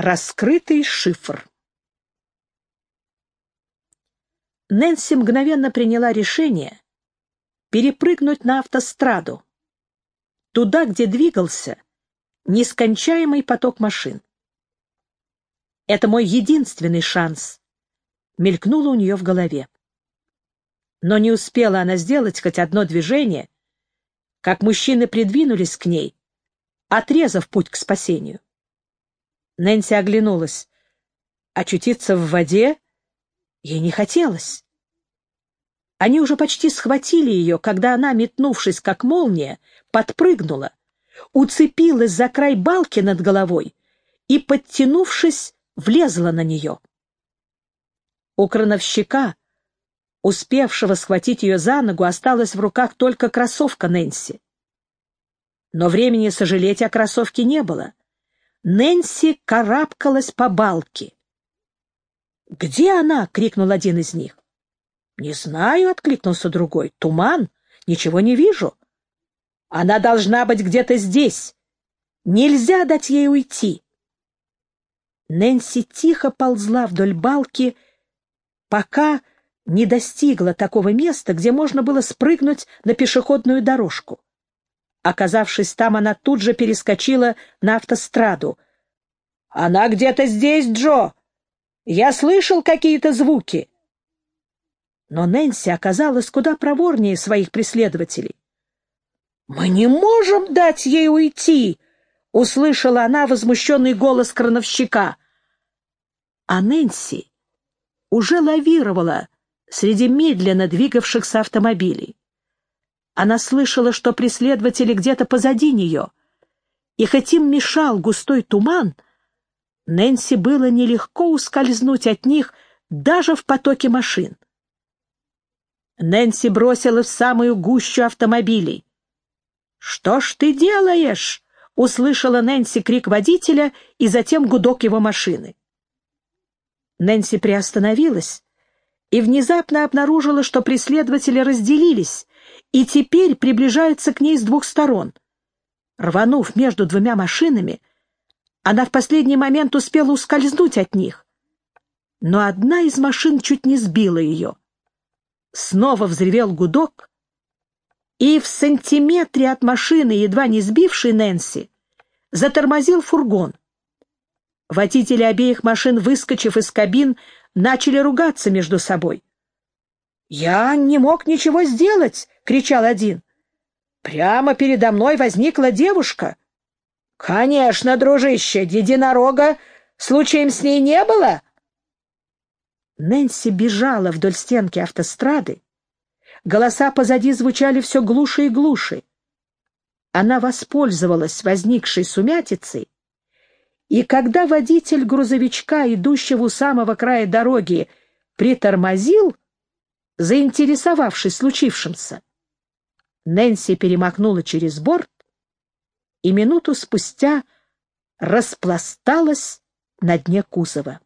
Раскрытый шифр. Нэнси мгновенно приняла решение перепрыгнуть на автостраду, туда, где двигался нескончаемый поток машин. «Это мой единственный шанс», — мелькнуло у нее в голове. Но не успела она сделать хоть одно движение, как мужчины придвинулись к ней, отрезав путь к спасению. Нэнси оглянулась. Очутиться в воде ей не хотелось. Они уже почти схватили ее, когда она, метнувшись как молния, подпрыгнула, уцепилась за край балки над головой и, подтянувшись, влезла на нее. У крановщика, успевшего схватить ее за ногу, осталась в руках только кроссовка Нэнси. Но времени сожалеть о кроссовке не было. Нэнси карабкалась по балке. «Где она?» — крикнул один из них. «Не знаю», — откликнулся другой. «Туман. Ничего не вижу». «Она должна быть где-то здесь. Нельзя дать ей уйти». Нэнси тихо ползла вдоль балки, пока не достигла такого места, где можно было спрыгнуть на пешеходную дорожку. Оказавшись там, она тут же перескочила на автостраду. «Она где-то здесь, Джо! Я слышал какие-то звуки!» Но Нэнси оказалась куда проворнее своих преследователей. «Мы не можем дать ей уйти!» — услышала она возмущенный голос крановщика. А Нэнси уже лавировала среди медленно двигавшихся автомобилей. Она слышала, что преследователи где-то позади нее, и хоть им мешал густой туман, Нэнси было нелегко ускользнуть от них даже в потоке машин. Нэнси бросила в самую гущу автомобилей. «Что ж ты делаешь?» — услышала Нэнси крик водителя и затем гудок его машины. Нэнси приостановилась и внезапно обнаружила, что преследователи разделились и теперь приближаются к ней с двух сторон. Рванув между двумя машинами, она в последний момент успела ускользнуть от них. Но одна из машин чуть не сбила ее. Снова взревел гудок, и в сантиметре от машины, едва не сбившей Нэнси, затормозил фургон. Водители обеих машин, выскочив из кабин, начали ругаться между собой. «Я не мог ничего сделать!» — кричал один. «Прямо передо мной возникла девушка». «Конечно, дружище, единорога случаем с ней не было?» Нэнси бежала вдоль стенки автострады. Голоса позади звучали все глуше и глуше. Она воспользовалась возникшей сумятицей, и когда водитель грузовичка, идущего у самого края дороги, притормозил, заинтересовавшись случившимся. Нэнси перемахнула через борт и минуту спустя распласталась на дне кузова.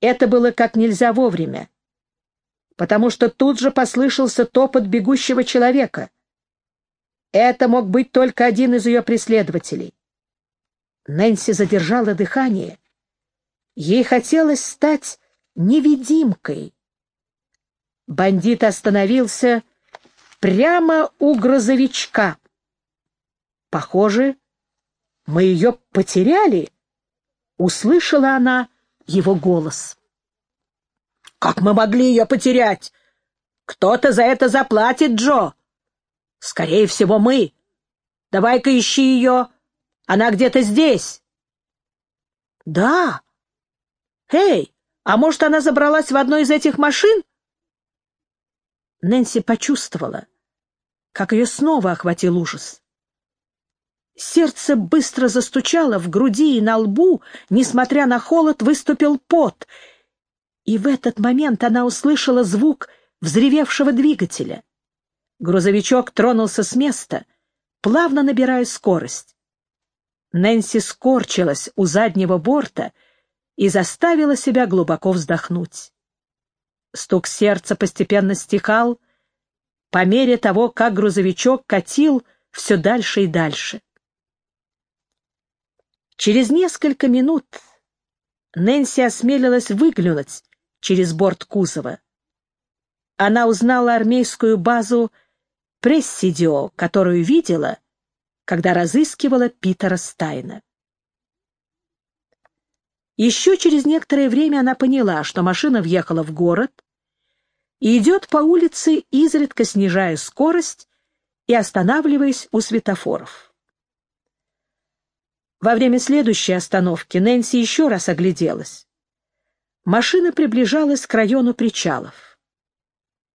Это было как нельзя вовремя, потому что тут же послышался топот бегущего человека. Это мог быть только один из ее преследователей. Нэнси задержала дыхание. Ей хотелось стать невидимкой, Бандит остановился прямо у грузовичка. Похоже, мы ее потеряли, услышала она его голос. Как мы могли ее потерять? Кто-то за это заплатит, Джо. Скорее всего, мы. Давай-ка ищи ее. Она где-то здесь. Да. Эй, а может, она забралась в одну из этих машин? Нэнси почувствовала, как ее снова охватил ужас. Сердце быстро застучало в груди и на лбу, несмотря на холод, выступил пот. И в этот момент она услышала звук взревевшего двигателя. Грузовичок тронулся с места, плавно набирая скорость. Нэнси скорчилась у заднего борта и заставила себя глубоко вздохнуть. Стук сердца постепенно стихал по мере того, как грузовичок катил все дальше и дальше. Через несколько минут Нэнси осмелилась выглянуть через борт кузова. Она узнала армейскую базу Прессидио, которую видела, когда разыскивала Питера Стайна. Еще через некоторое время она поняла, что машина въехала в город и идет по улице, изредка снижая скорость и останавливаясь у светофоров. Во время следующей остановки Нэнси еще раз огляделась. Машина приближалась к району причалов.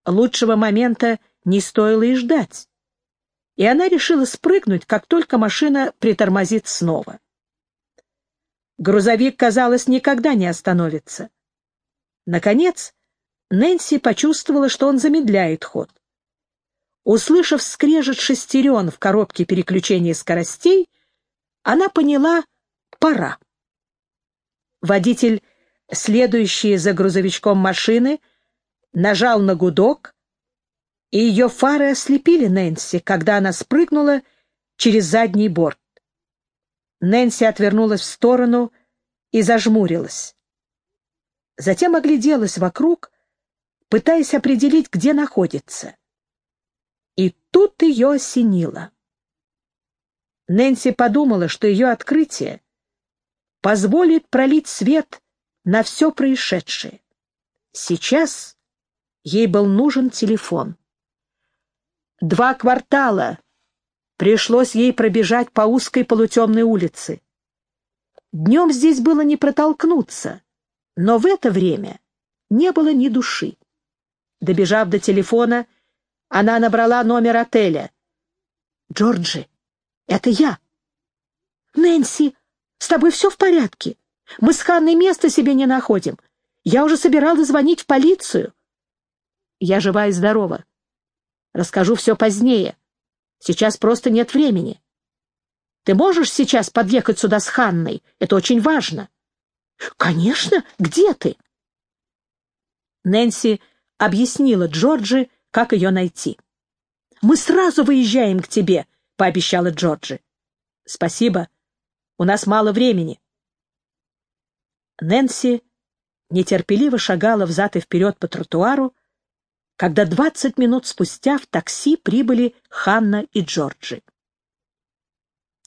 Лучшего момента не стоило и ждать, и она решила спрыгнуть, как только машина притормозит снова. Грузовик, казалось, никогда не остановится. Наконец, Нэнси почувствовала, что он замедляет ход. Услышав скрежет шестерен в коробке переключения скоростей, она поняла — пора. Водитель, следующий за грузовичком машины, нажал на гудок, и ее фары ослепили Нэнси, когда она спрыгнула через задний борт. Нэнси отвернулась в сторону и зажмурилась. Затем огляделась вокруг, пытаясь определить, где находится. И тут ее осенило. Нэнси подумала, что ее открытие позволит пролить свет на все происшедшее. Сейчас ей был нужен телефон. Два квартала Пришлось ей пробежать по узкой полутемной улице. Днем здесь было не протолкнуться, но в это время не было ни души. Добежав до телефона, она набрала номер отеля. «Джорджи, это я». «Нэнси, с тобой все в порядке? Мы с Ханной места себе не находим. Я уже собиралась звонить в полицию». «Я жива и здорова. Расскажу все позднее. Сейчас просто нет времени. Ты можешь сейчас подъехать сюда с Ханной? Это очень важно. Конечно. Где ты? Нэнси объяснила Джорджи, как ее найти. Мы сразу выезжаем к тебе, пообещала Джорджи. Спасибо. У нас мало времени. Нэнси нетерпеливо шагала взад и вперед по тротуару, когда двадцать минут спустя в такси прибыли Ханна и Джорджи.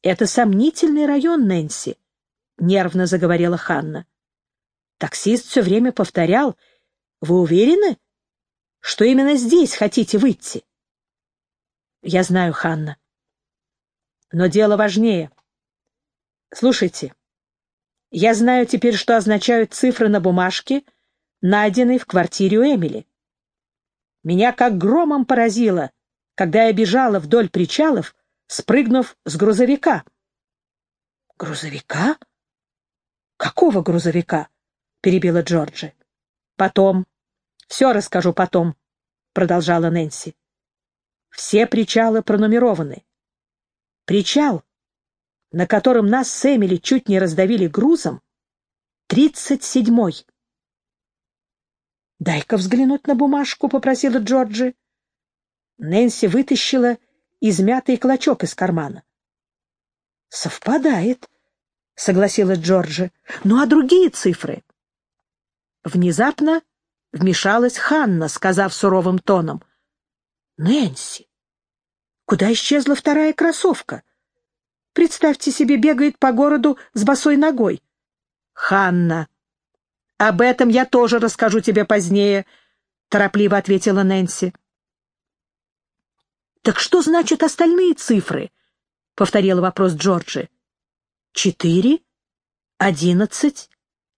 «Это сомнительный район, Нэнси», — нервно заговорила Ханна. Таксист все время повторял, «Вы уверены, что именно здесь хотите выйти?» «Я знаю, Ханна. Но дело важнее. Слушайте, я знаю теперь, что означают цифры на бумажке, найденной в квартире у Эмили. Меня как громом поразило, когда я бежала вдоль причалов, спрыгнув с грузовика. — Грузовика? Какого грузовика? — перебила Джорджи. — Потом. Все расскажу потом, — продолжала Нэнси. Все причалы пронумерованы. Причал, на котором нас с Эмили чуть не раздавили грузом, тридцать седьмой. «Дай-ка взглянуть на бумажку», — попросила Джорджи. Нэнси вытащила измятый клочок из кармана. «Совпадает», — согласилась Джорджи. «Ну а другие цифры?» Внезапно вмешалась Ханна, сказав суровым тоном. «Нэнси, куда исчезла вторая кроссовка? Представьте себе, бегает по городу с босой ногой». «Ханна», «Об этом я тоже расскажу тебе позднее», — торопливо ответила Нэнси. «Так что значат остальные цифры?» — повторила вопрос Джорджи. «Четыре, одиннадцать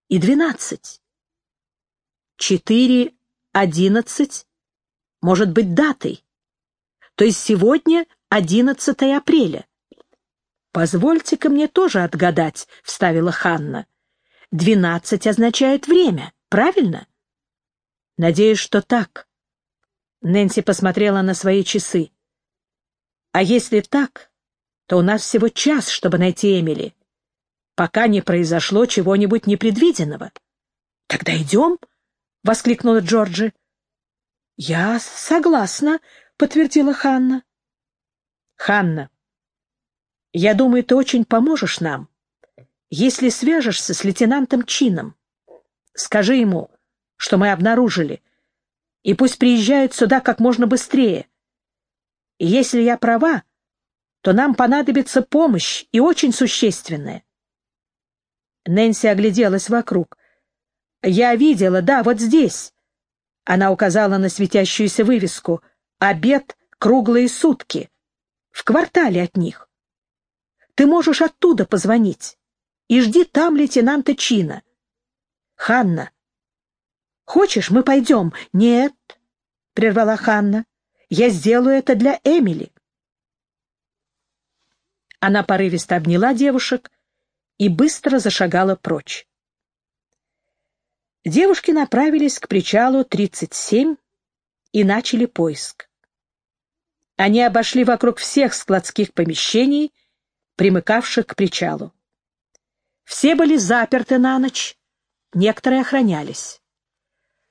и двенадцать». «Четыре, одиннадцать может быть датой, то есть сегодня одиннадцатое апреля». «Позвольте-ка мне тоже отгадать», — вставила Ханна. Двенадцать означает время, правильно? Надеюсь, что так. Нэнси посмотрела на свои часы. А если так, то у нас всего час, чтобы найти Эмили, пока не произошло чего-нибудь непредвиденного. Тогда идем, — воскликнула Джорджи. Я согласна, — подтвердила Ханна. Ханна, я думаю, ты очень поможешь нам, Если свяжешься с лейтенантом Чином, скажи ему, что мы обнаружили, и пусть приезжают сюда как можно быстрее. И если я права, то нам понадобится помощь и очень существенная. Нэнси огляделась вокруг. «Я видела, да, вот здесь». Она указала на светящуюся вывеску «Обед круглые сутки» в квартале от них. Ты можешь оттуда позвонить и жди там лейтенанта Чина. Ханна, хочешь, мы пойдем? Нет, — прервала Ханна, — я сделаю это для Эмили. Она порывисто обняла девушек и быстро зашагала прочь. Девушки направились к причалу 37 и начали поиск. Они обошли вокруг всех складских помещений, примыкавших к причалу. Все были заперты на ночь, некоторые охранялись.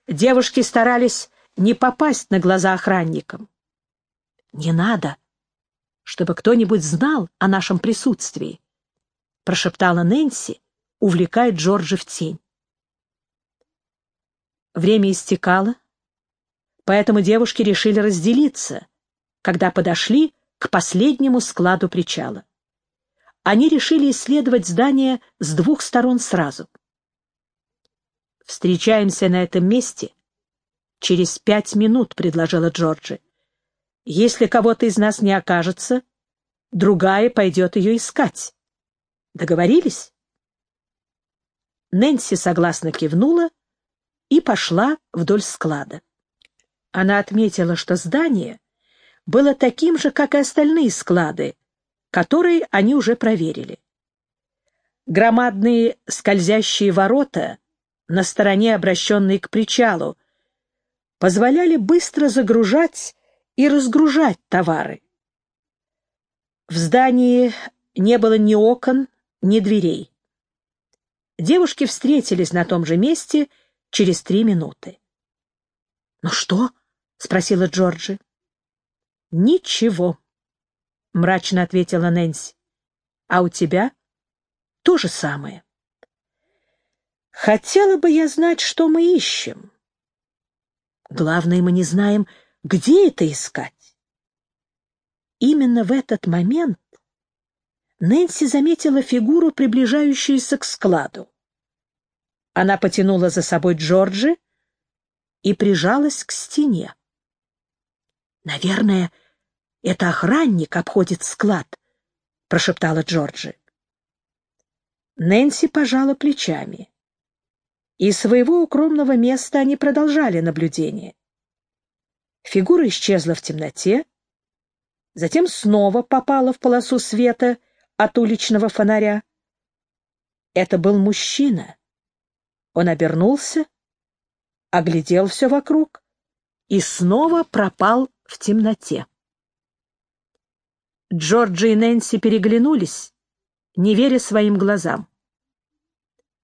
Девушки старались не попасть на глаза охранникам. «Не надо, чтобы кто-нибудь знал о нашем присутствии», — прошептала Нэнси, увлекая Джорджа в тень. Время истекало, поэтому девушки решили разделиться, когда подошли к последнему складу причала. Они решили исследовать здание с двух сторон сразу. «Встречаемся на этом месте через пять минут», — предложила Джорджи. Если кого-то из нас не окажется, другая пойдет ее искать. Договорились? Нэнси согласно кивнула и пошла вдоль склада. Она отметила, что здание было таким же, как и остальные склады, которые они уже проверили. Громадные скользящие ворота на стороне, обращенной к причалу, позволяли быстро загружать и разгружать товары. В здании не было ни окон, ни дверей. Девушки встретились на том же месте через три минуты. «Ну что?» — спросила Джорджи. «Ничего», — мрачно ответила Нэнси. «А у тебя?» «То же самое». «Хотела бы я знать, что мы ищем». «Главное, мы не знаем, где это искать? Именно в этот момент Нэнси заметила фигуру, приближающуюся к складу. Она потянула за собой Джорджи и прижалась к стене. «Наверное, это охранник обходит склад», — прошептала Джорджи. Нэнси пожала плечами. Из своего укромного места они продолжали наблюдение. Фигура исчезла в темноте, затем снова попала в полосу света от уличного фонаря. Это был мужчина. Он обернулся, оглядел все вокруг и снова пропал в темноте. Джорджи и Нэнси переглянулись, не веря своим глазам.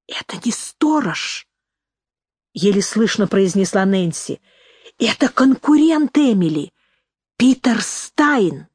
«Это не сторож!» — еле слышно произнесла Нэнси — это конкурент Эмили, Питер Стайн.